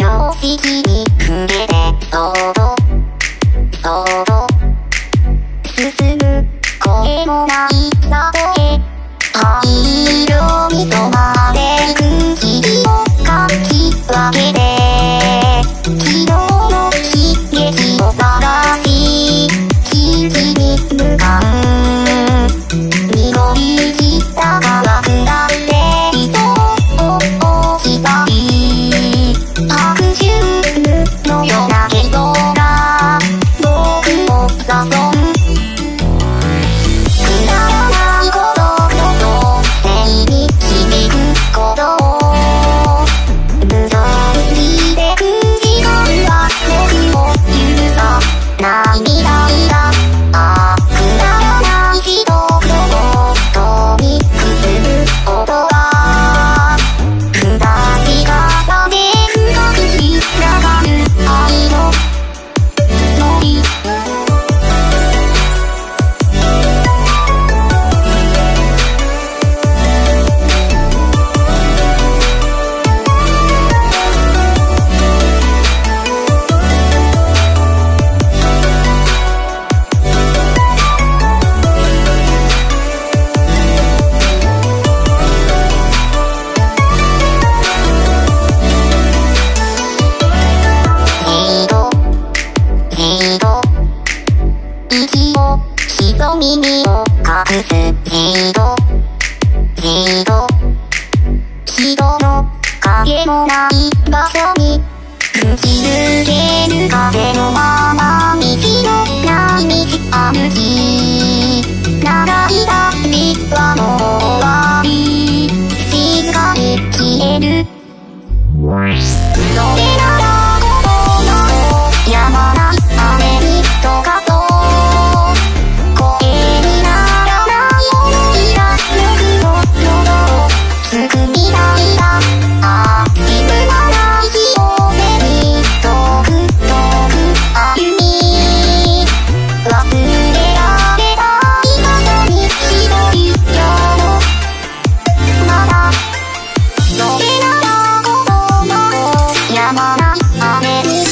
標識に触れてそーそーど進む声もない里へ灰色に染まるずじっと、じっと、人の影もない場所に、吹き抜ける風のまま道のない道歩き on it.